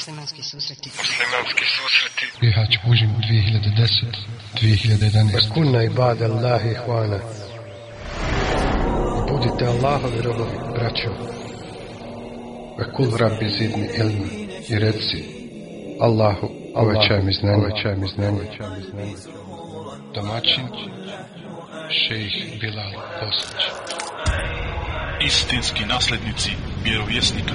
Muslimanski susreti. Muslimanski susreti. Bihać Bužim 2010 2011 Kuna ibad Allahi hvana. Budite Allahovi robovi, braćo. Ve kul rabbi zidni ilma. I reci Allahu, uvećaj mi znanje, uvećaj mi znanje. Domaćin Šejih Bilal Bosnić istinski naslednici vjerovjesnika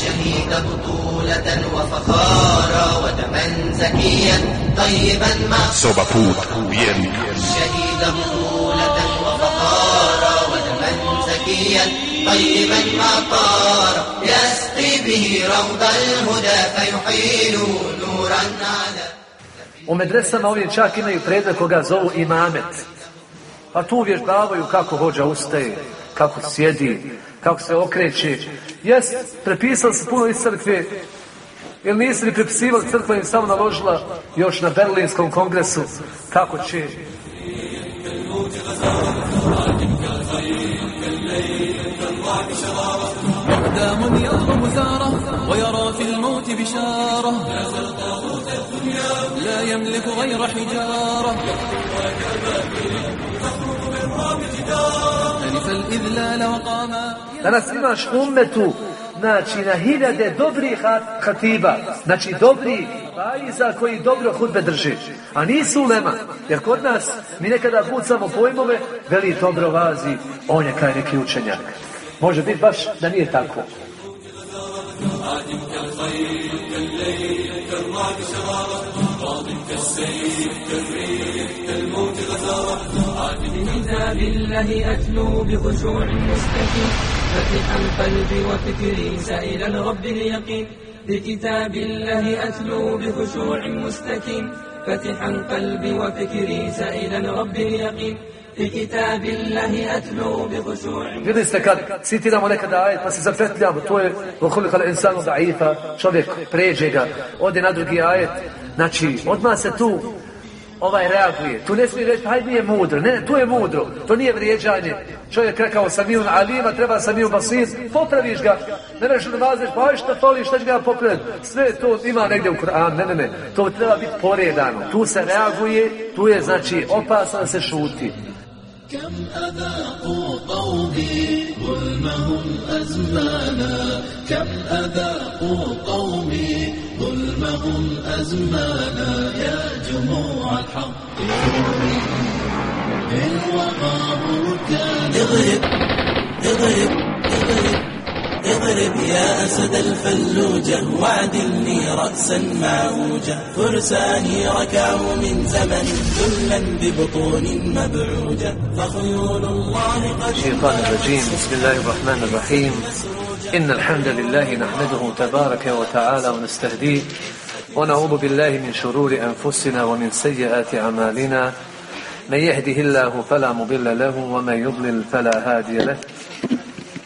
الشهيد بطولة وفخارا ودما زكيا طيبا ما Soba put vjernika. الشهيد بطولة وفخارا ودما زكيا طيبا ما طار يسقي به روض الهدى فيحيل نورا على U medresama ovdje čak imaju predmet koga zovu imamet. Pa tu uvježbavaju kako hođa ustaje, kako sjedi, kako se okreće. Jes, prepisali se puno iz crkve, jer nisu ni prepisivali crkva im samo naložila još na Berlinskom kongresu kako će مقدام يرغب ثاره ويرى في الموت بشارة لا يملك غير حجارة ألف الإذلال وقاما Danas imaš ummetu, znači na hiljade dobrih hat- hatiba, znači dobri vaiza koji dobro hudbe drži, a nisu ulema, jer kod nas mi nekada pucamo pojmove, veli dobro vazi, on je kaj neki učenjak. Može biti baš da nije tako. كتاب الله أتلو بخشوع مستكين فتح القلب وفكري سائل الرب اليقين. بكتاب الله أتلو بخشوع مستكين فتح القلب وفكري سائل الرب اليقين. في كتاب الله أتلو بخشوع غير استكاد سيتي دا ملك دعاية بس إذا فات لها بطوية وخلق الإنسان ضعيفا شبك بريجيغا ovdje na drugi ajet, znači odmah se tu ovaj reaguje. Tu ne smije reći, hajde nije mudro. Ne, ne, tu je mudro. To nije vrijeđanje. Čovjek rekao samijun alima, treba samijun basir, popraviš ga. Ne reš da vazeš, pa šta fali, šta će ga popraviti. Sve to ima negdje u Kur'an. Ne, ne, ne. To treba biti poredano. Tu se reaguje, tu je znači opasno da se šuti. كم أذاقوا قومي ظلمهم أزمانا؟ كم أذاقوا قومي ظلمهم أزمانا؟ يا جموع الحق. الوغى بركانا اضرب اضرب اضرب اضرب يا أسد الفلوجة وعدلني رأسا معوجة فرساني ركعوا من زمن ذلا ببطون مبعوجة فخيول الله قد الشيطان الرجيم. بسم الله الرحمن الرحيم. إن الحمد لله نحمده تبارك وتعالى ونستهديه ونعوذ بالله من شرور أنفسنا ومن سيئات أعمالنا. من يهده الله فلا مضل له ومن يضلل فلا هادي له.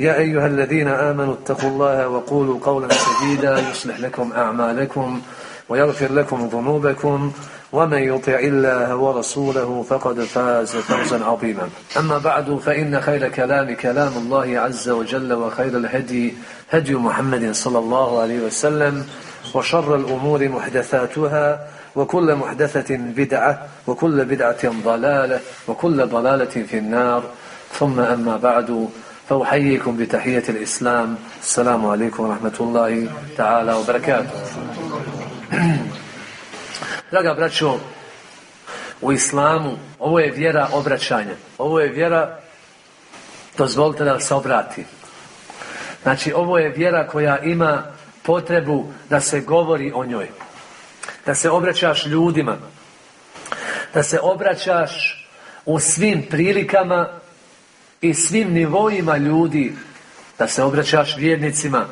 يا أيها الذين آمنوا اتقوا الله وقولوا قولا سديدا يصلح لكم أعمالكم ويغفر لكم ذنوبكم ومن يطع الله ورسوله فقد فاز فوزا عظيما. أما بعد فإن خير كلام كلام الله عز وجل وخير الهدي هدي محمد صلى الله عليه وسلم وشر الأمور محدثاتها وكل محدثة بدعة وكل بدعة ضلالة وكل ضلالة في النار. ثم أما بعد فأحييكم بتحية الإسلام السلام عليكم ورحمة الله تعالى وبركاته Draga braćo, u islamu, ovo je vjera obraćanja. Ovo je vjera, dozvolite da se obrati. Znači, ovo je vjera koja ima potrebu da se govori o njoj. Da se obraćaš ljudima. Da se obraćaš u svim prilikama i svim nivoima ljudi. Da se obraćaš vjernicima.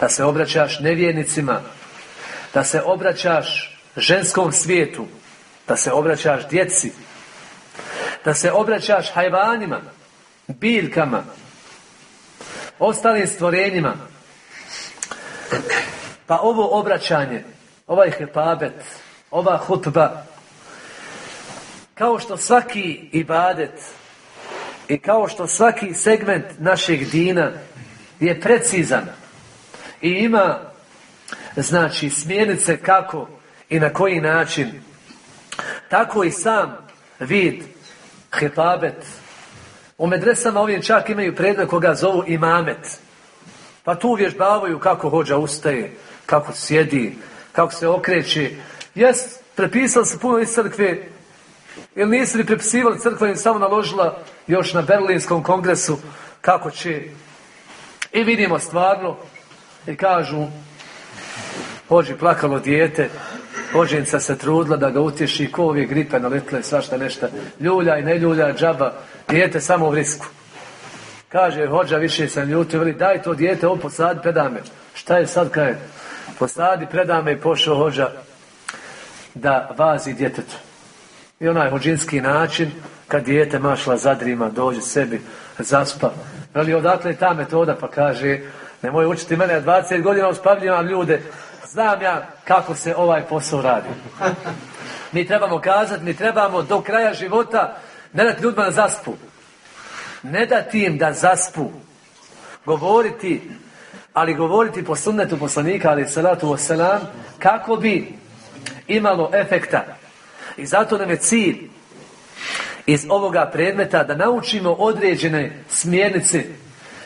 Da se obraćaš nevjernicima. Da se obraćaš ženskom svijetu. Da se obraćaš djeci. Da se obraćaš hajvanima, biljkama, ostalim stvorenjima. Pa ovo obraćanje, ovaj hepabet, ova hutba, kao što svaki ibadet i kao što svaki segment našeg dina je precizan i ima znači smjernice kako i na koji način tako i sam vid hepabet. U medresama ovim čak imaju predmet koga zovu imamet. Pa tu uvježbavaju kako hođa ustaje kako sjedi kako se okreće. Jes prepisali se puno iz crkve ili nisu li prepisivali crkva im samo naložila još na Berlinskom kongresu kako će i vidimo stvarno i kažu Hođi plakalo dijete, Hođenca se trudila da ga utješi, ko ove gripe naletle, svašta nešto. Ljulja i ne ljulja, džaba, dijete samo u risku. Kaže, hođa, više sam ljutio, veli, daj to dijete, ovo posadi, predame. Šta je sad, kaj Posadi, predame i pošao hođa da vazi djetetu. I onaj hođinski način, kad dijete mašla zadrima, dođe sebi, zaspa. Veli, odakle je ta metoda, pa kaže, nemoj učiti mene, 20 godina uspavljivam ljude, znam ja kako se ovaj posao radi. Mi trebamo kazati, mi trebamo do kraja života ne dati ljudima da zaspu. Ne dati im da zaspu. Govoriti, ali govoriti po sunnetu poslanika, ali salatu wasalam, kako bi imalo efekta. I zato nam je cilj iz ovoga predmeta da naučimo određene smjernice.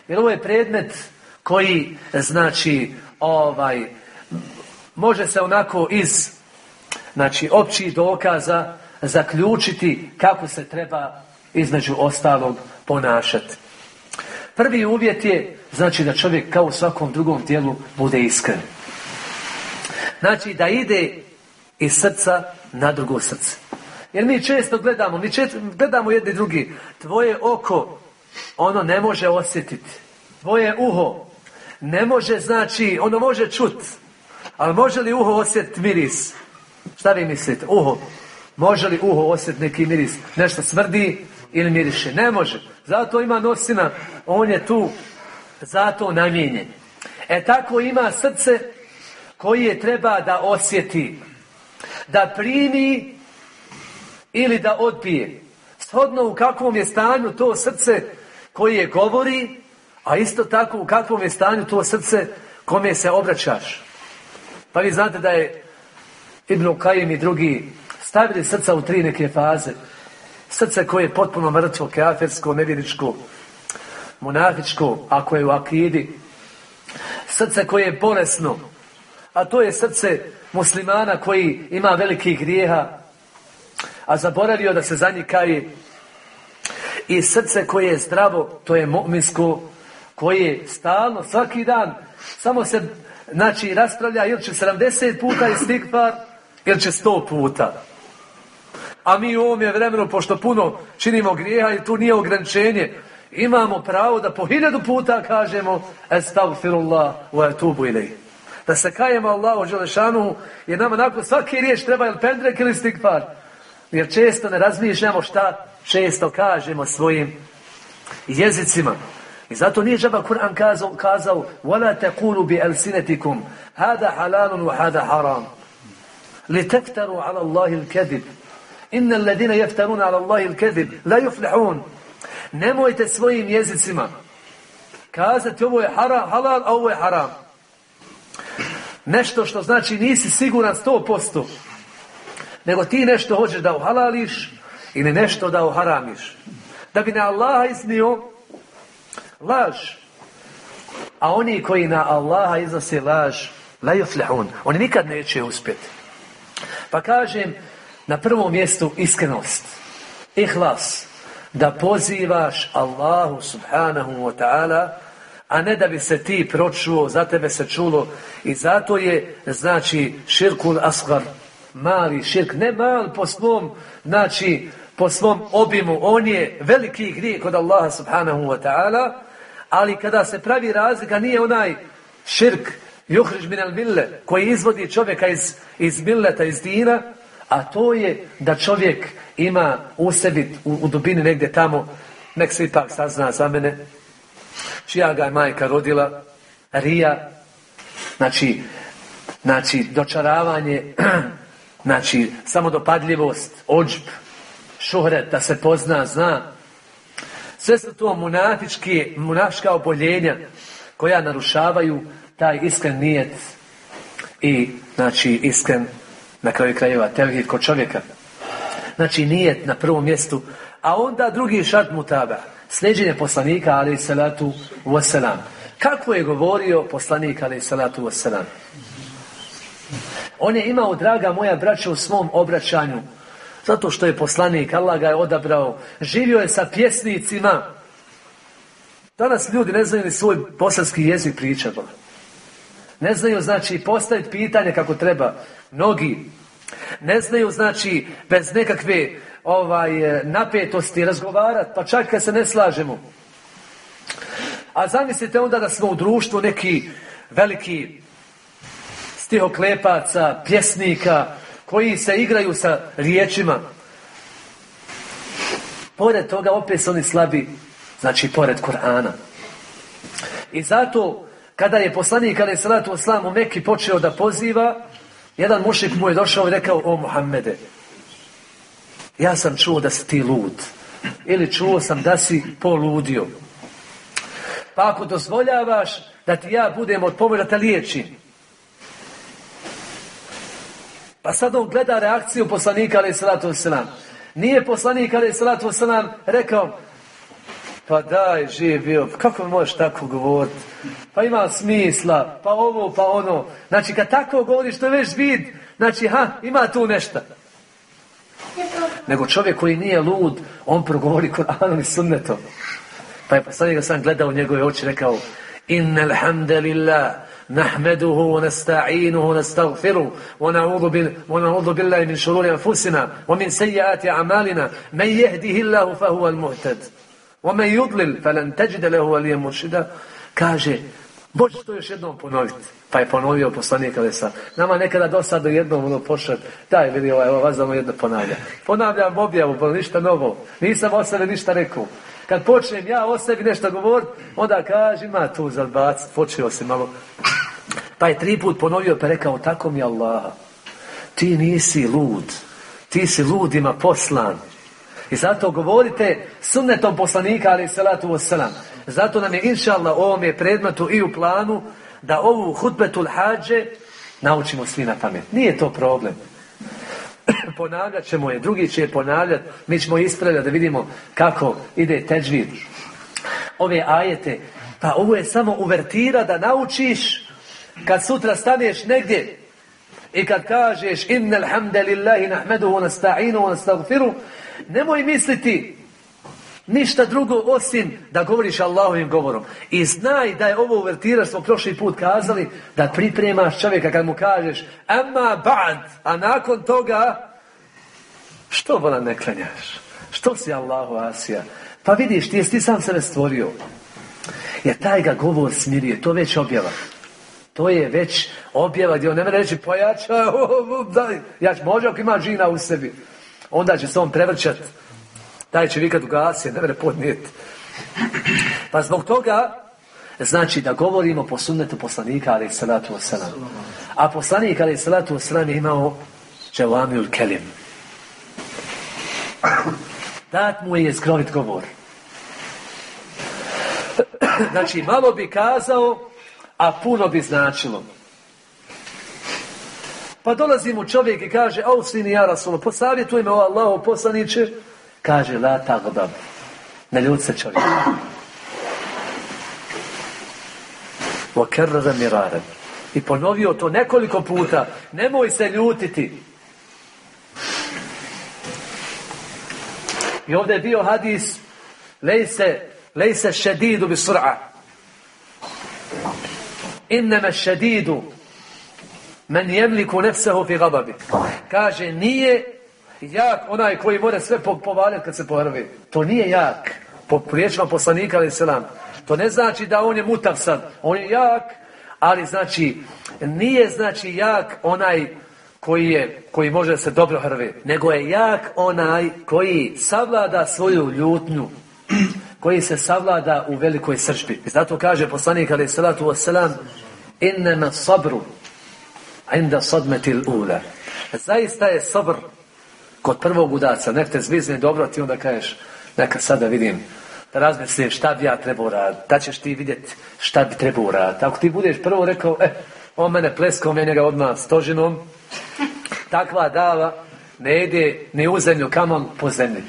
Jer ovo je predmet koji, znači, ovaj, može se onako iz znači općih dokaza zaključiti kako se treba između ostalog ponašati. Prvi uvjet je znači da čovjek kao u svakom drugom dijelu bude iskren. Znači da ide iz srca na drugo srce. Jer mi često gledamo, mi često gledamo jedni drugi. Tvoje oko, ono ne može osjetiti. Tvoje uho, ne može znači, ono može čuti. Ali može li uho osjetiti miris? Šta vi mislite? Uho. Može li uho osjetiti neki miris? Nešto smrdi ili miriše? Ne može. Zato ima nosina. On je tu zato namijenjen. E tako ima srce koji je treba da osjeti. Da primi ili da odbije. Shodno u kakvom je stanju to srce koje govori, a isto tako u kakvom je stanju to srce kome se obraćaš. Pa vi znate da je Ibn Kajim i drugi stavili srca u tri neke faze. Srce koje je potpuno mrtvo, keafersko, nevjeričko, monafičko, ako je u akidi. Srce koje je bolesno, a to je srce muslimana koji ima velikih grijeha, a zaboravio da se za njih kaje. I srce koje je zdravo, to je mu'minsko, koje stalno, svaki dan, samo se Znači, raspravlja ili će 70 puta istikfar, ili će 100 puta. A mi u ovom je vremenu, pošto puno činimo grijeha i tu nije ograničenje, imamo pravo da po hiljadu puta kažemo Estagfirullah wa atubu ilaj. Da se kajemo Allahu Đelešanu, jer nama nakon svaki riječ treba ili pendrek ili stikfar. Jer često ne razmišljamo šta često kažemo svojim jezicima. I zato nije džaba Kur'an kazao, kazao وَلَا تَقُولُوا بِأَلْسِنَتِكُمْ هَذَا حَلَالٌ وَهَذَا حَرَامٌ لِتَفْتَرُوا عَلَى اللَّهِ الْكَذِبِ إِنَّ الَّذِينَ يَفْتَرُونَ عَلَى اللَّهِ الْكَذِبِ لَا يُفْلِحُونَ Nemojte svojim jezicima kazati ovo je haram, halal, a ovo je haram. Nešto što znači nisi siguran sto posto. Nego ti nešto hoćeš da uhalališ ili nešto da uharamiš. Da bi na Allaha iznio laž. A oni koji na Allaha iznose laž, la. Oni nikad neće uspjeti. Pa kažem, Na prvom mjestu iskrenost. Ihlas. Da pozivaš Allahu subhanahu wa ta'ala, a ne da bi se ti pročuo, za tebe se čulo. I zato je, znači, širkul asgar, mali širk, ne mal po svom, znači, po svom obimu, on je veliki grijeh kod Allaha subhanahu wa ta'ala, ali kada se pravi razlika, nije onaj širk, juhriž min al mille, koji izvodi čovjeka iz, iz milleta, iz dina, a to je da čovjek ima u sebi, u, u dubini negdje tamo, nek se ipak sazna za mene, čija ga je majka rodila, rija, znači, znači dočaravanje, znači samodopadljivost, ođb, šuhret, da se pozna, zna. Sve su to munafičke, munaška oboljenja koja narušavaju taj iskren nijet i znači iskren na kraju krajeva tevhid kod čovjeka. Znači nijet na prvom mjestu, a onda drugi šart mutaba, sljeđenje poslanika ali salatu wasalam. Kako je govorio poslanik ali salatu wasalam? On je imao, draga moja braća, u svom obraćanju zato što je poslanik, Allah ga je odabrao. Živio je sa pjesnicima. Danas ljudi ne znaju ni svoj bosanski jezik pričati. Ne znaju, znači, postaviti pitanje kako treba. Mnogi. Ne znaju, znači, bez nekakve ovaj, napetosti razgovarati, pa čak kad se ne slažemo. A zamislite onda da smo u društvu neki veliki stihoklepaca, pjesnika, koji se igraju sa riječima. Pored toga opet su oni slabi, znači pored Korana. I zato, kada je poslanik, kada je salatu oslam u Mekki počeo da poziva, jedan mušik mu je došao i rekao, o Muhammede, ja sam čuo da si ti lud. Ili čuo sam da si poludio. Pa ako dozvoljavaš da ti ja budem od pomoći da te liječim, Pa sad on gleda reakciju poslanika alaih salatu wasalam. Nije poslanik alaih salatu wasalam rekao pa daj, živ bio, kako možeš tako govoriti? Pa ima smisla, pa ovo, pa ono. Znači, kad tako govoriš, to je već vid. Znači, ha, ima tu nešto. Nego čovjek koji nije lud, on progovori Koranom i sunnetom. Pa je poslanik sam gledao u njegove oči rekao Innel hamdelillah نحمده ونستعينه ونستغفره ونعوذ, بال... ونعوذ بالله من شرور أنفسنا ومن سيئات أعمالنا من يهده الله فهو المهتد ومن يضلل فلن تجد له وليا مرشدا kaže Bože to još jednom ponoviti. Pa je ponovio poslanik ali sam. Nama nekada dosadno jednom ono pošat. Daj vidi ovaj, ovo vas jedno ponavlja. Ponavljam objavu, pa ništa novo. Nisam o sebi ništa rekao. Kad počnem ja o sebi nešto govoriti, onda kaže, ima tu za bac, počeo se malo. Pa je tri put ponovio pa rekao, tako mi Allah, ti nisi lud, ti si ludima poslan. I zato govorite sunnetom poslanika, ali salatu wasalam. Zato nam je, inša Allah, ovom je predmetu i u planu, da ovu hutbetul hađe naučimo svi na pamet. Nije to problem ponavljat ćemo je, drugi će je ponavljati, mi ćemo ispravljati da vidimo kako ide teđvid. Ove ajete, pa ovo je samo uvertira da naučiš kad sutra staneš negdje i kad kažeš innal hamdalillahi nahmeduhu nasta'inu nastagfiru nemoj misliti Ništa drugo osim da govoriš Allahovim govorom. I znaj da je ovo uvertira, smo prošli put kazali, da pripremaš čovjeka kad mu kažeš Amma ba'd, a nakon toga što vola ne klanjaš? Što si Allahu Asija? Pa vidiš, ti ti sam sebe stvorio. Jer taj ga govor smirije, to već objava. To je već objava gdje on ne mene reći pojača, daj. Ja ću može ako ima džina u sebi. Onda će se on prevrćat. Taj će vikat u gasije, ne mene podnijeti. Pa zbog toga, znači da govorimo po sunnetu poslanika, ali salatu wasalam. A poslanik, ali salatu wasalam je imao Čevamil Kelim. Dat mu je skrovit govor. Znači, malo bi kazao, a puno bi značilo. Pa dolazi mu čovjek i kaže, au sini ja rasulo, posavjetuj me o Allahu poslaniće. Kaže, la tagdab. Ne ljud se čovjek. Vokerra miraren. I ponovio to nekoliko puta. Nemoj se ljutiti. I ovdje je bio hadis lejse, lejse šedidu bi sur'a. Innama šedidu men jemliku nefsehu fi gababi. Kaže, nije jak onaj koji mora sve po- povaljati kad se pohrvi. To nije jak. Po riječima poslanika ali selam. To ne znači da on je mutav sad. On je jak, ali znači nije znači jak onaj koji je koji može se dobro hrvi, nego je jak onaj koji savlada svoju ljutnju koji se savlada u velikoj srčbi. I zato kaže poslanik ali salatu wasalam innama sabru inda sadmetil ula. Zaista je sabr kod prvog udaca. Nek te zvizne dobro, ti onda kažeš neka sada vidim da razmislim šta bi ja trebao raditi. Da ćeš ti vidjeti šta bi trebao raditi. Ako ti budeš prvo rekao, e, on mene pleskao, mene ga odmah stožinom, takva dava ne ide ni u zemlju, kamon po zemlji.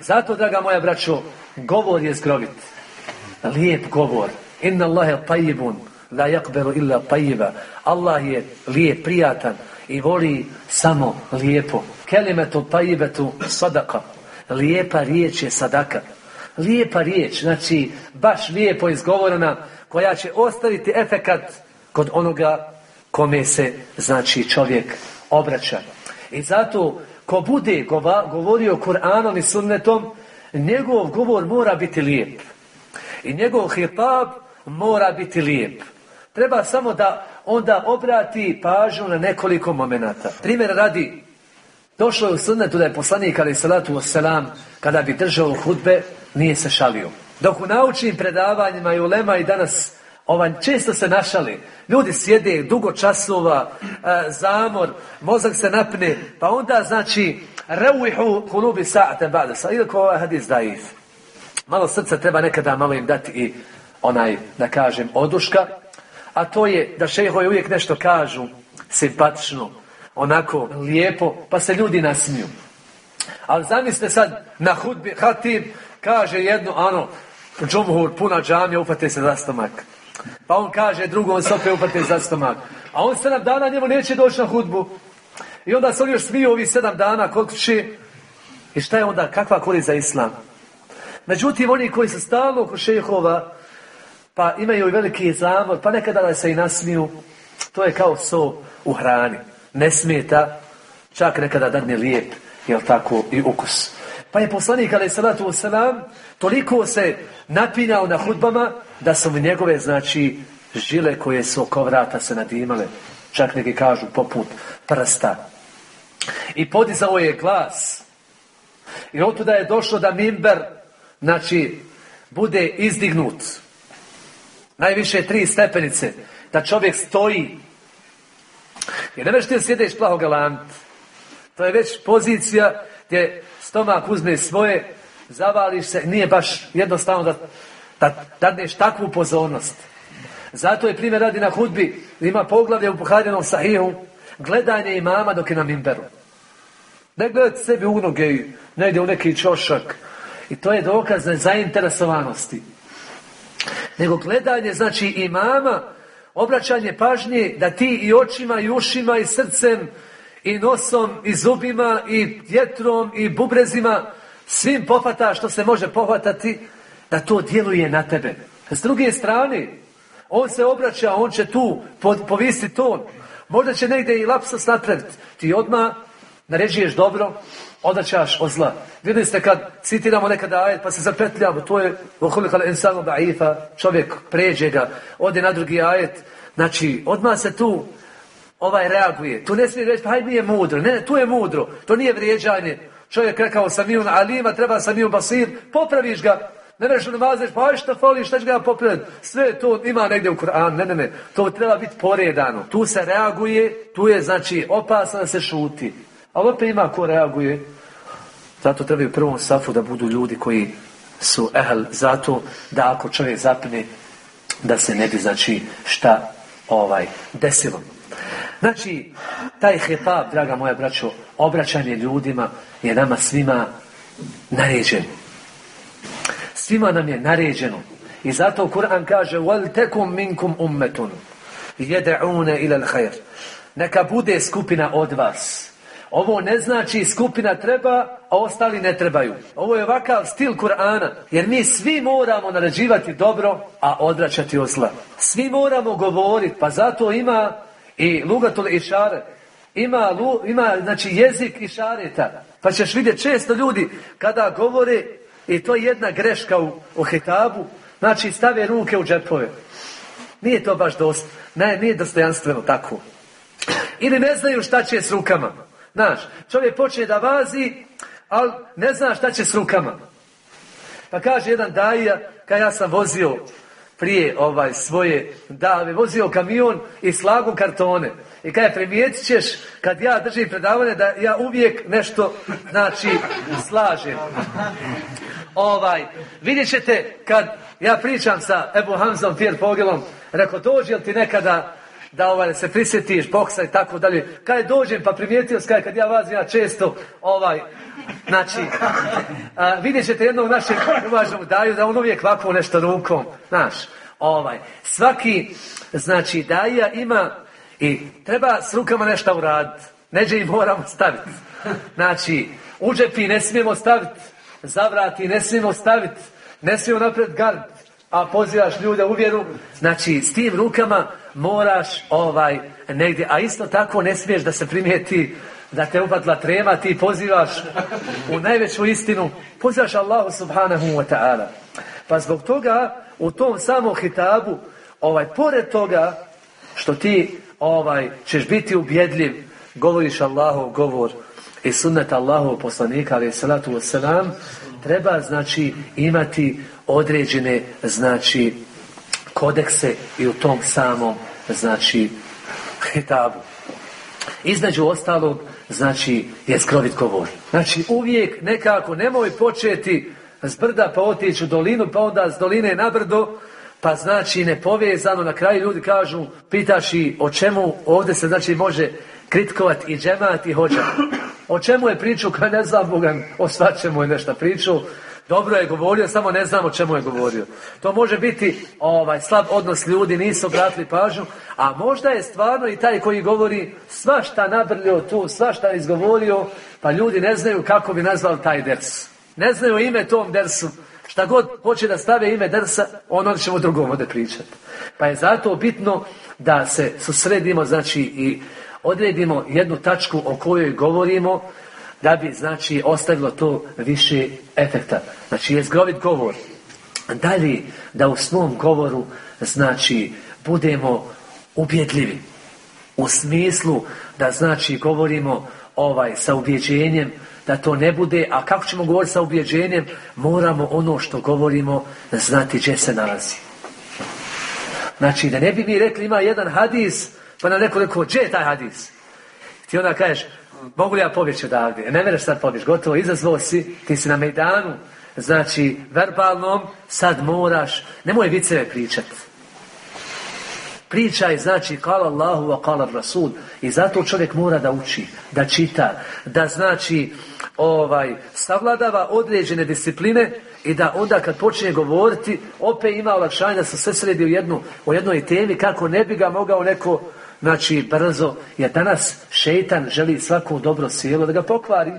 Zato, draga moja braćo, govor je zgrovit. Lijep govor. Inna Allahe tajibun, la yakberu illa tajiba. Allah je lijep, prijatan i voli samo lijepo. Kelimetu tajibetu sadaka. Lijepa riječ je sadaka. Lijepa riječ, znači baš lijepo izgovorena, koja će ostaviti efekat kod onoga kome se, znači, čovjek obraća. I zato, ko bude govorio Kur'anom i sunnetom, njegov govor mora biti lijep. I njegov hitab mora biti lijep. Treba samo da onda obrati pažnju na nekoliko momenata. Primjer radi, došlo je u sunnetu da je poslanik ali salatu wasalam, kada bi držao hudbe, nije se šalio. Dok u naučnim predavanjima i ulema i danas ovaj, često se našali. Ljudi sjede dugo časova, e, zamor, mozak se napne, pa onda znači reuihu kulubi sa'ate ba'da sa. Iako ovaj hadis daif. Malo srca treba nekada malo im dati i onaj, da kažem, oduška. A to je da šehovi uvijek nešto kažu simpatično, onako lijepo, pa se ljudi nasmiju. Ali zamislite sad na hudbi, hatib kaže jednu, ano, džumhur, puna džamija, upate se za stomak. Pa on kaže drugo, on se opet upate za stomak. A on sedam dana njemu neće doći na hudbu. I onda se on još smiju ovih sedam dana kod kuće. I šta je onda, kakva korist za islam? Međutim, oni koji su stalno oko šehova, pa imaju i veliki zamor, pa nekada da se i nasmiju, to je kao so u hrani. Ne smeta, čak nekada dadne lijep, jel tako, i ukus. Pa je poslanik, ali salatu wasalam, toliko se napinao na hudbama, da su njegove, znači, žile koje su oko vrata se nadimale, čak neki kažu poput prsta. I podizao je glas. I od tuda je došlo da mimber, znači, bude izdignut. Najviše tri stepenice. Da čovjek stoji. Jer ne ti sjedeš plaho galant. To je već pozicija gdje stomak uzme svoje, zavališ se, nije baš jednostavno da, da dadneš takvu pozornost. Zato je primjer radi na hudbi, ima poglavlje u Buharinom sahihu, gledanje imama dok je na mimberu. Ne gledati sebi u noge i ne ide u neki čošak. I to je dokaz nezainteresovanosti. Nego gledanje, znači imama, obraćanje pažnje da ti i očima i ušima i srcem i nosom i zubima i vjetrom i bubrezima svim pohvata što se može pohvatati da to djeluje na tebe. S druge strane, on se obraća, on će tu po- povisiti ton. Možda će negdje i lapsus napraviti. Ti odmah naređuješ dobro, odaćaš od zla. Vidjeli ste kad citiramo nekada ajet pa se zapetljamo, to je vohulikala insanu da'ifa, čovjek pređe ga, ode na drugi ajet. Znači, odmah se tu ovaj reaguje. Tu ne smije reći, pa hajde nije mudro. Ne, ne, tu je mudro. To nije vrijeđanje. Čovjek rekao samijun alima, treba samijun basir, popraviš ga. Ne možeš namazeš, pa šta fali, šta će ga popraviti. Sve to ima negdje u Kur'anu. Ne, ne, ne. To treba biti poredano. Tu se reaguje, tu je znači opasno da se šuti. Ali opet ima ko reaguje. Zato trebaju u prvom safu da budu ljudi koji su ehl zato da ako čovjek zapne da se ne bi znači šta ovaj desilo. Znači, taj hitab, draga moja braćo, obraćanje ljudima je nama svima naređen. Svima nam je naređeno. I zato Kur'an kaže وَلْتَكُمْ مِنْكُمْ أُمَّتٌ يَدَعُونَ إِلَى الْخَيْرِ Neka bude skupina od vas. ovo ne znači skupina treba, a ostali ne trebaju. Ovo je ovakav stil Kur'ana. Jer mi svi moramo naređivati dobro, a odračati od zla. Svi moramo govoriti, pa zato ima i lugatul i šare. Ima, ima znači, jezik i šareta. Pa ćeš vidjeti često ljudi kada govore, i to je jedna greška u, u hitabu, znači stave ruke u džepove. Nije to baš dosta. Ne, nije dostojanstveno tako. Ili ne znaju šta će s rukama. Znaš, čovjek počne da vazi, ali ne zna šta će s rukama. Pa kaže jedan daja, kad ja sam vozio prije ovaj svoje dave, vozio kamion i slagu kartone. I kada primijetit ćeš, kad ja držim predavanje, da ja uvijek nešto, znači, slažem. Ovaj, vidjet ćete, kad ja pričam sa Ebu Hamzom Pier Pogelom, rekao, dođi li ti nekada da ovaj, se prisjetiš boksa i tako dalje. Kad dođem pa primijetio skaj kad ja vazim ja često ovaj znači a, vidjet ćete jednog našeg uvažnog daju da on uvijek ovako nešto rukom znaš ovaj. Svaki znači daja ima i treba s rukama nešto uraditi neđe i moramo staviti znači u džepi ne smijemo staviti zavrati ne smijemo staviti ne smijemo napred gard a pozivaš ljude u vjeru, znači s tim rukama moraš ovaj negdje, a isto tako ne smiješ da se primijeti da te upatla trema, ti pozivaš u najveću istinu, pozivaš Allahu subhanahu wa ta'ala. Pa zbog toga u tom samom hitabu, ovaj, pored toga što ti ovaj, ćeš biti ubjedljiv, govoriš Allahu govor i sunnet Allahu poslanika, ali salatu wasalam, treba znači imati određene znači kodekse i u tom samom znači hitabu. Između ostalog znači je skrovit govor. Znači uvijek nekako nemoj početi s brda pa otići u dolinu pa onda s doline na brdo pa znači nepovezano na kraju ljudi kažu pitaš i o čemu ovdje se znači može kritikovati i džemat i hođa. O čemu je pričao, kad ne znam, Boga, o svačemu je nešto pričao. Dobro je govorio, samo ne znam o čemu je govorio. To može biti ovaj slab odnos ljudi, nisu obratili pažnju, a možda je stvarno i taj koji govori svašta nabrljio tu, svašta izgovorio, pa ljudi ne znaju kako bi nazvali taj ders. Ne znaju ime tom dersu. Šta god hoće da stave ime dersa, on ćemo drugom ovdje pričati. Pa je zato bitno da se susredimo, znači, i odredimo jednu tačku o kojoj govorimo, da bi, znači, ostavilo to više efekta. Znači, je zgrovit govor. Dalje, da u svom govoru, znači, budemo ubjedljivi. U smislu da, znači, govorimo ovaj sa ubjeđenjem, da to ne bude, a kako ćemo govoriti sa ubjeđenjem, moramo ono što govorimo znati gdje se nalazi. Znači, da ne bi mi rekli ima jedan hadis, pa nam neko rekao, gdje je taj hadis? Ti onda kažeš, mogu li ja pobjeći odavde? Ne mereš sad pobjeći, gotovo, izazvao si, ti si na Mejdanu, znači, verbalnom, sad moraš, nemoj viceve pričati. Pričaj, znači, kala Allahu wa kala Rasul. I zato čovjek mora da uči, da čita, da znači, ovaj, savladava određene discipline i da onda kad počne govoriti, opet ima olakšanje da se sve sredi u, jednu, u jednoj temi kako ne bi ga mogao neko znači brzo, jer danas šeitan želi svako dobro sjelo da ga pokvari.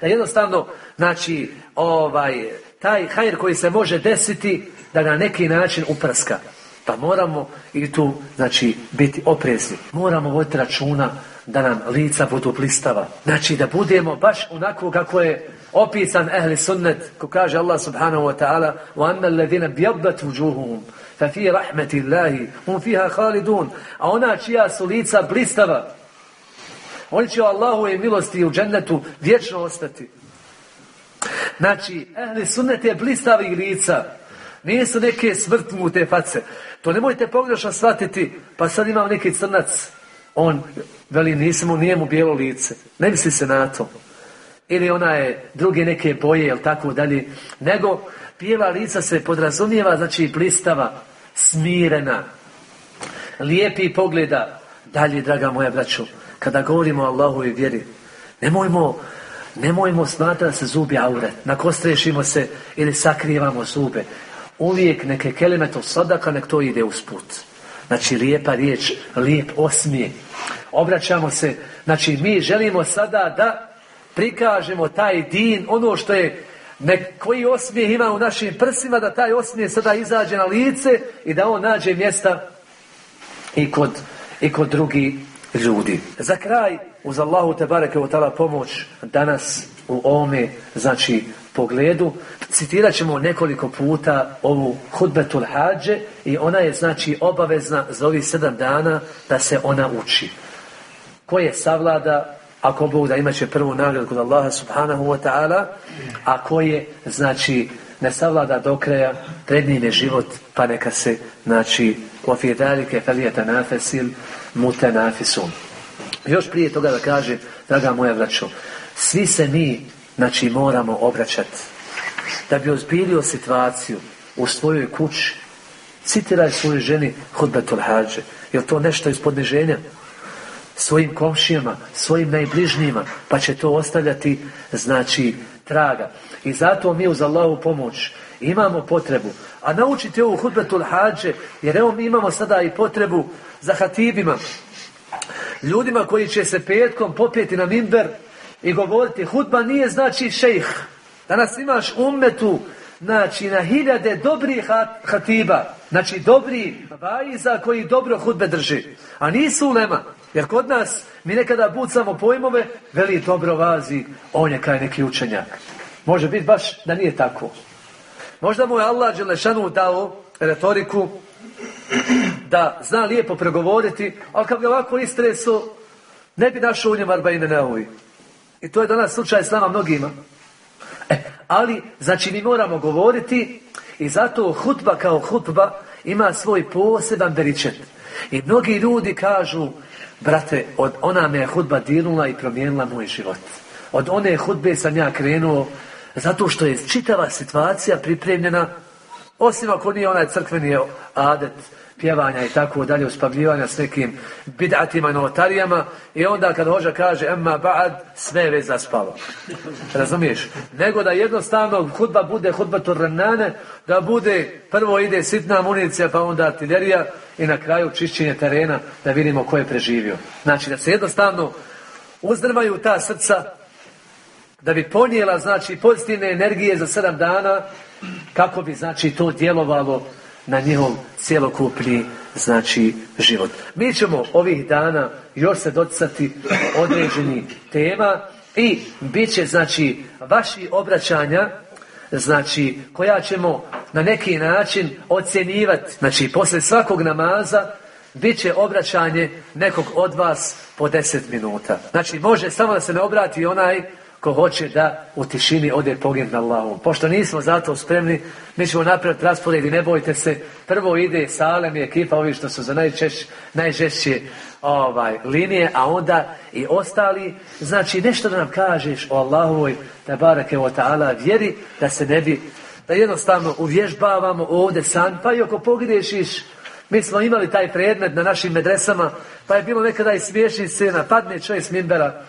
Da jednostavno, znači, ovaj, taj hajr koji se može desiti, da na neki način uprska. Pa moramo i tu, znači, biti oprezni. Moramo voditi računa da nam lica budu blistava. Znači, da budemo baš onako kako je opisan ehli sunnet, ko kaže Allah subhanahu wa ta'ala وَأَمَّا الَّذِينَ بْيَبَّتْ وُجُوهُمْ فَفِي رَحْمَةِ اللَّهِ هُمْ فِيهَا خَالِدُونَ A ona čija su lica blistava, oni će u Allahu i milosti u džennetu vječno ostati. Znači, ehli sunnet je blistavi lica. Nisu neke smrtnute face. To nemojte pogrešno shvatiti, pa sad imam neki crnac, on veli nisam nije mu bijelo lice. Ne misli se na to. Ili ona je druge neke boje, jel tako dalje. Nego bijela lica se podrazumijeva, znači blistava, smirena, lijepi pogleda. Dalje, draga moja braćo, kada govorimo o Allahu i vjeri, nemojmo, nemojmo smatrati se zubi aure, nakostrešimo se ili sakrijevamo zube. Uvijek neke kelimeto sadaka, nek to ide usput. Znači lijepa riječ, lijep osmije. obraćamo se, znači mi želimo sada da prikažemo taj din, ono što je nek, koji osmijeh ima u našim prsima, da taj osmijeh sada izađe na lice i da on nađe mjesta i kod, i kod drugih ljudi. Za kraj, uz Allahu te bareke tala pomoć danas u ovome, znači, pogledu, citirat ćemo nekoliko puta ovu hudbetul hađe i ona je, znači, obavezna za ovih sedam dana da se ona uči. Ko je savlada, ako Bog da imat će prvu nagradu kod Allaha subhanahu wa ta'ala, a koje, znači, ne savlada do kraja, prednine život, pa neka se, znači, ofijedalike felijeta nafesil mute nafesum. Još prije toga da kaže, draga moja vraćo, svi se mi, znači, moramo obraćati. Da bi ozbilio situaciju u svojoj kući, citiraj svojoj ženi hudbetul hađe. Je to nešto iz podniženja? Svojim komšijama svojim najbližnjima pa će to ostavljati znači traga i zato mi uz Allahu pomoć imamo potrebu a naučiti ovu hudbetul hađe, jer evo mi imamo sada i potrebu za hatibima, ljudima koji će se petkom popeti na mimber i govoriti, hudba nije znači šejh. Danas imaš umetu, znači na hiljade dobrih hatiba, znači dobri vajiza koji dobro hudbe drži. A nisu ulema, jer kod nas mi nekada bucamo pojmove, veli dobro vazi, on je kaj neki učenjak. Može biti baš da nije tako. Možda mu je Allah Đelešanu dao retoriku da zna lijepo pregovoriti, ali kad ga ovako istresu, ne bi našao u njem arbajine neovi. I to je danas slučaj s nama mnogima. E, ali, znači mi moramo govoriti i zato hutba kao hutba ima svoj poseban beričet. I mnogi ljudi kažu, brate, od ona me je hutba dirnula i promijenila moj život. Od one hutbe sam ja krenuo zato što je čitava situacija pripremljena, osim ako nije onaj crkveni adet pjevanja i tako dalje, uspavljivanja s nekim bidatima i novotarijama i onda kad hođa kaže emma ba'ad, sve je već zaspalo. Razumiješ? Nego da jednostavno hudba bude hudba turnane, da bude prvo ide sitna municija pa onda artiljerija i na kraju čišćenje terena da vidimo ko je preživio. Znači da se jednostavno uzdrmaju ta srca da bi ponijela znači pozitivne energije za sedam dana kako bi znači to djelovalo na njihov cjelokupni znači život. Mi ćemo ovih dana još se doticati određenih tema i bit će znači vaši obraćanja znači koja ćemo na neki način ocjenjivati znači poslije svakog namaza bit će obraćanje nekog od vas po deset minuta. Znači može samo da se ne obrati onaj ko hoće da u tišini ode pogled na Allahom. Pošto nismo zato spremni, mi ćemo napraviti raspored i ne bojte se. Prvo ide Salem i ekipa, ovi što su za najžešće ovaj, linije, a onda i ostali. Znači, nešto da nam kažeš o Allahovoj, da barake o ta'ala, vjeri, da se ne bi, da jednostavno uvježbavamo ovdje san, pa i ako pogriješiš, mi smo imali taj predmet na našim medresama, pa je bilo nekada i smiješnih scena, padne čovjek s mimbera,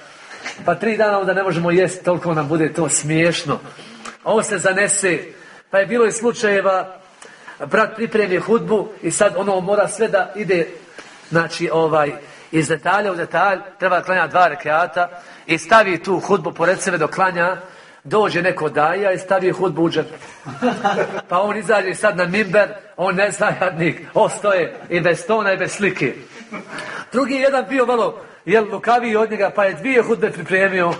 pa tri dana onda ne možemo jesti, toliko nam bude to smiješno. Ovo se zanese. Pa je bilo i slučajeva, brat pripremi hudbu i sad ono mora sve da ide, znači ovaj, iz detalja u detalj, treba klanja dva rekiata i stavi tu hudbu pored sebe do klanja, dođe neko daja i stavi hudbu u džep. Pa on izađe sad na mimber, on ne zna jadnik, ostoje i bez tona i bez slike. Drugi jedan bio malo jel lukaviji od njega, pa je dvije hudbe pripremio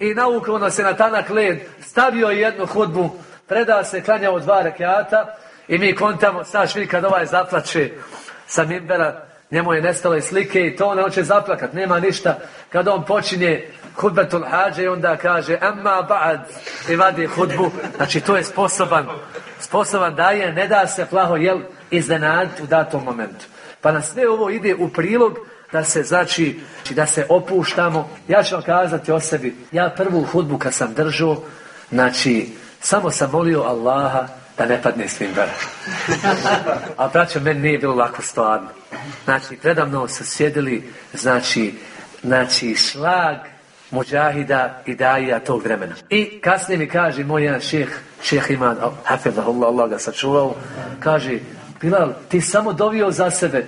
i nauklo nas se na tanak led, stavio jednu hudbu, preda se, klanjao dva rekiata i mi kontamo, znaš vi kad ovaj zaplače sa mimbera, njemu je nestalo i slike i to on hoće zaplakat, nema ništa. Kad on počinje hudbetul hađe i onda kaže emma ba'd i vadi hudbu, znači to je sposoban, sposoban daje, ne da se plaho jel iznenaditi u datom momentu. Pa na sve ovo ide u prilog da se znači, da se opuštamo. Ja ću vam kazati o sebi. Ja prvu hudbu kad sam držao, znači, samo sam molio Allaha da ne padne s. A braćo, meni nije bilo lako stvarno. Znači, predavno su sjedili, znači, znači, šlag muđahida i daija tog vremena. I kasnije mi kaže moj jedan šeh, šeh ima, hafidahullah, Allah ga sačuvao, kaže, Bilal, ti samo dovio za sebe,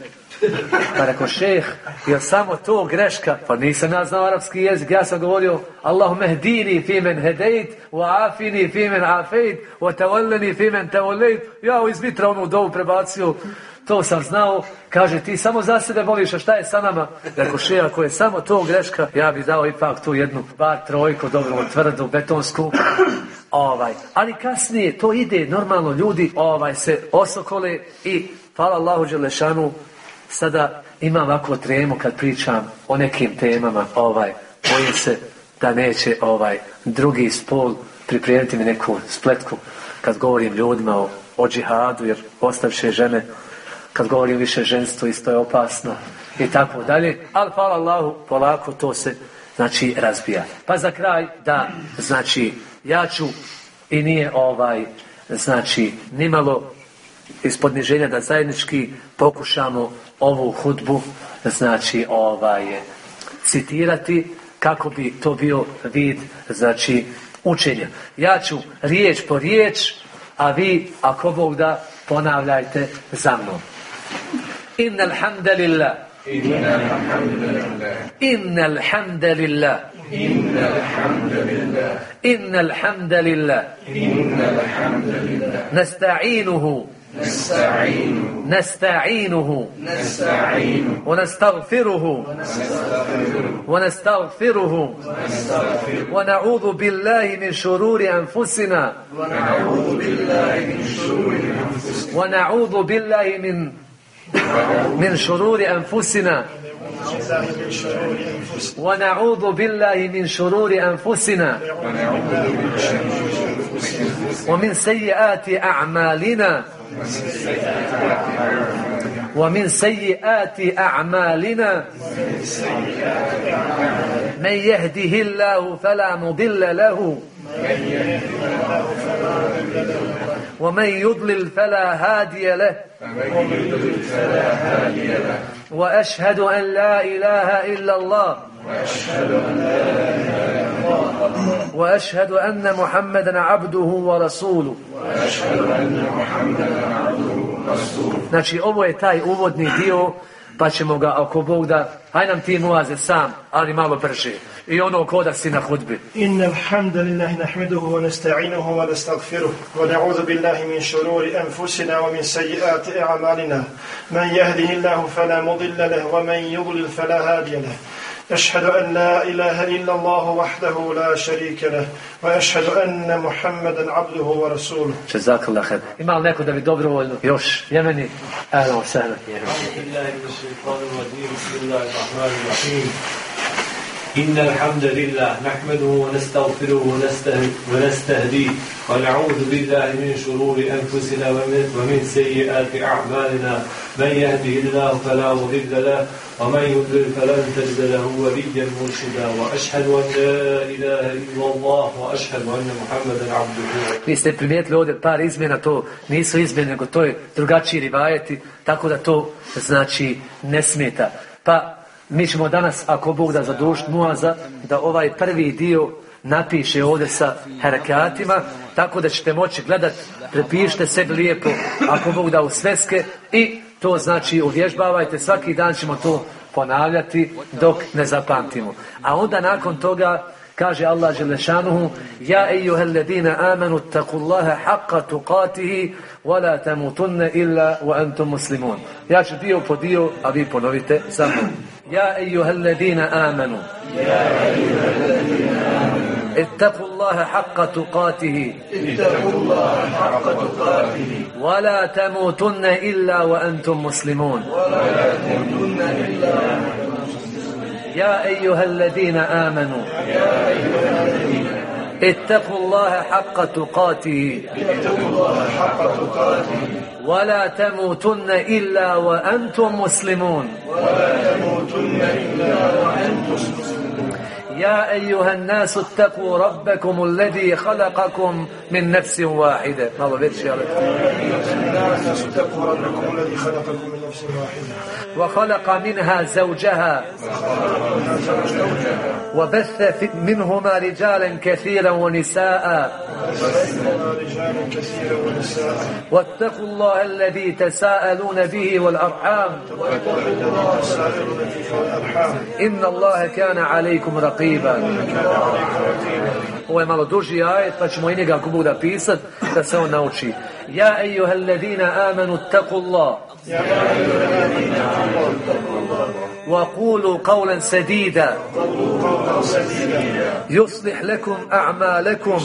Pa rekao šeh, je samo to greška? Pa nisam ja znao arapski jezik, ja sam govorio Allahu mehdini fi men hedejt, wa afini fi men afejt, wa tavalleni fi men tavallejt. Ja iz vitra onu dovu prebacio, to sam znao. Kaže, ti samo za sebe voliš, a šta je sa nama? Rekao šeh, ako je samo to greška, ja bi dao ipak tu jednu bar trojku, dobro, tvrdu, betonsku. Ovaj, ali kasnije to ide normalno ljudi ovaj se osokole i hvala Allahu Đelešanu sada imam ovako tremu kad pričam o nekim temama ovaj bojim se da neće ovaj drugi spol pripremiti mi neku spletku kad govorim ljudima o, o džihadu jer ostavše žene kad govorim više ženstvo isto je opasno i tako dalje ali hvala Allahu polako to se znači razbija pa za kraj da znači ja ću i nije ovaj znači nimalo iz podniženja da zajednički pokušamo ovu hudbu znači ovaj citirati kako bi to bio vid znači učenja. Ja ću riječ po riječ, a vi ako Bog da ponavljajte za mnom. Innal hamdalillah إن الحمد لله. إن الحمد لله. إن الحمد لله إن الحمد لله نستعينه. نستعين نستعينه. نستعين ونستغفره. ونستغفره. ونعوذ بالله من شرور أنفسنا. ونعوذ بالله من شرور أنفسنا. ونعوذ بالله من من شرور أنفسنا. ونعوذ بالله من شرور أنفسنا. ومن سيئات أعمالنا. ومن سيئات أعمالنا. من يهده الله فلا مضل له. ومن يضلل فلا هادي له. وأشهد أن لا إله إلا الله. وأشهد أن محمدا عبده ورسوله. Znači, ovo je taj uvodni dio, pa ćemo ga, ako Bog da, haj nam ti muaze sam, ali malo brže. I ono koda si na hudbi. إن الحمد لله نحمده ونستعينه ونستغفره ونعوذ بالله من شرور أنفسنا ومن سيئات أعمالنا من يهده الله فلا مضل له ومن يضلل فلا هادي له أشهد أن لا إله إلا الله وحده لا شريك له وأشهد أن محمدا عبده ورسوله. Jazakallah khair. Ima li neko da bi dobrovoljno? Još. Jemeni? بالله من الشيطان الرجيم بسم الله الرحمن الرحيم إن الحمد لله نحمده ونستغفره ونسته- ونستهديه ونعوذ بالله من شرور أنفسنا ومن, ومن سيئات أعمالنا من يهده الله فلا مضل له ومن يضلل فلن تجد له وليا مرشدا وأشهد أن لا إله إلا الله وأشهد أن محمدا عبده ورسوله Vi ste primijetili ovdje par izmjena, to nisu izmjene, nego to je drugačiji rivajeti, tako da to znači ne smeta. Pa mi ćemo danas, ako Bog da zadušt Muaza, da ovaj prvi dio napiše ovdje sa harakatima, tako da ćete moći gledat, prepišite sebi lijepo, ako Bog da u sveske i to znači uvježbavajte, svaki dan ćemo to ponavljati dok ne zapamtimo. A onda nakon toga Kaže Allah Želešanuhu Ja ejuhel ladina amanu taqullaha haqqa tuqatihi wa la tamutunne illa wa antum muslimun. Ja ću dio po dio, a vi ponovite sa mnom. يا أيها الذين آمنوا. يا أيها الذين آمنوا اتقوا الله حق تقاته. اتقوا الله حق تقاته ولا تموتن إلا وأنتم مسلمون. ولا تموتن إلا وأنتم مسلمون يا أيها الذين آمنوا. يا أيها الذين اتقوا الله حق تقاته اتقوا الله حق تقاته. ولا تموتن إلا وأنتم مسلمون يا أيها الناس اتقوا ربكم الذي خلقكم من نفس واحدة يا رب. الناس اتقوا ربكم الذي خلقكم من نفس واحدة وخلق منها زوجها وبث منهما رجالا كثيرا ونساء واتقوا الله الذي تساءلون به والأرحام إن الله كان عليكم رقيبا Ovo je malo duži ajet, pa ćemo i njega ako da pisat, da se on nauči. Ja, ejuha alladina amanu, taku Allah. وقولوا قولا سديدا. يصلح لكم أعمالكم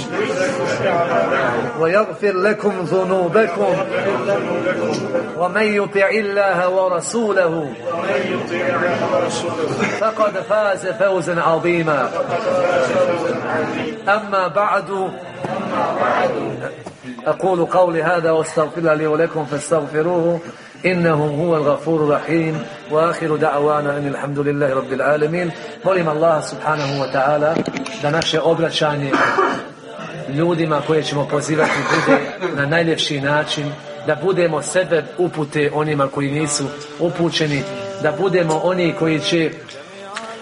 ويغفر لكم ذنوبكم ومن يطع الله ورسوله فقد فاز فوزا عظيما. أما بعد أقول قولي هذا واستغفر لي ولكم فاستغفروه. إنه هو الغفور الرحيم وآخر دعوانا أن الحمد لله رب العالمين molim Allah subhanahu wa ta'ala da naše obraćanje ljudima koje ćemo pozivati bude na najljepši način da budemo sebe upute onima koji nisu upućeni da budemo oni koji će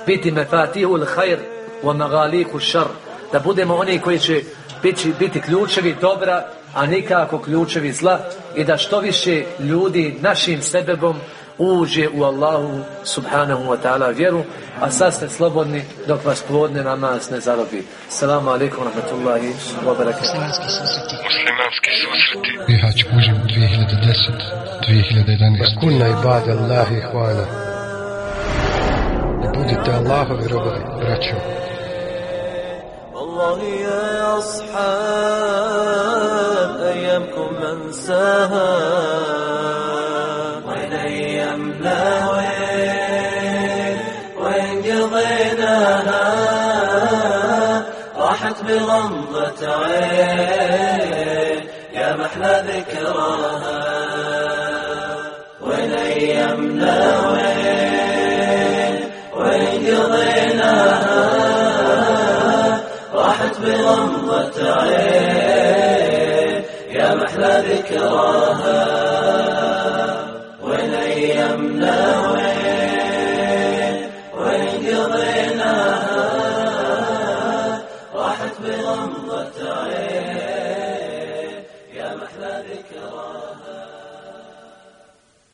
biti mefatihul khair wa magaliku šar da budemo oni koji će biti, biti ključevi dobra a nikako ključevi zla i da što više ljudi našim sebebom uđe u Allahu subhanahu wa ta'ala vjeru, a sad ste slobodni dok vas podne namaz ne zarobi. Salamu alaikum rahmatullahi wa barakatuh. Muslimanski susreti. Muslimanski susreti. Bihać Kužem 2010-2011. Kuna ibad bad Allahi hvala. Ne budite Allahovi robovi, braćo. Wallahi ya ashab. منساها وين أيامنا وين وين قضيناها راحت بغمضة عين. يا محلى ذكراها. وين أيامنا وين وين قضيناها راحت بغمضة عين. يا محلى ذكراها وين أيامنا وين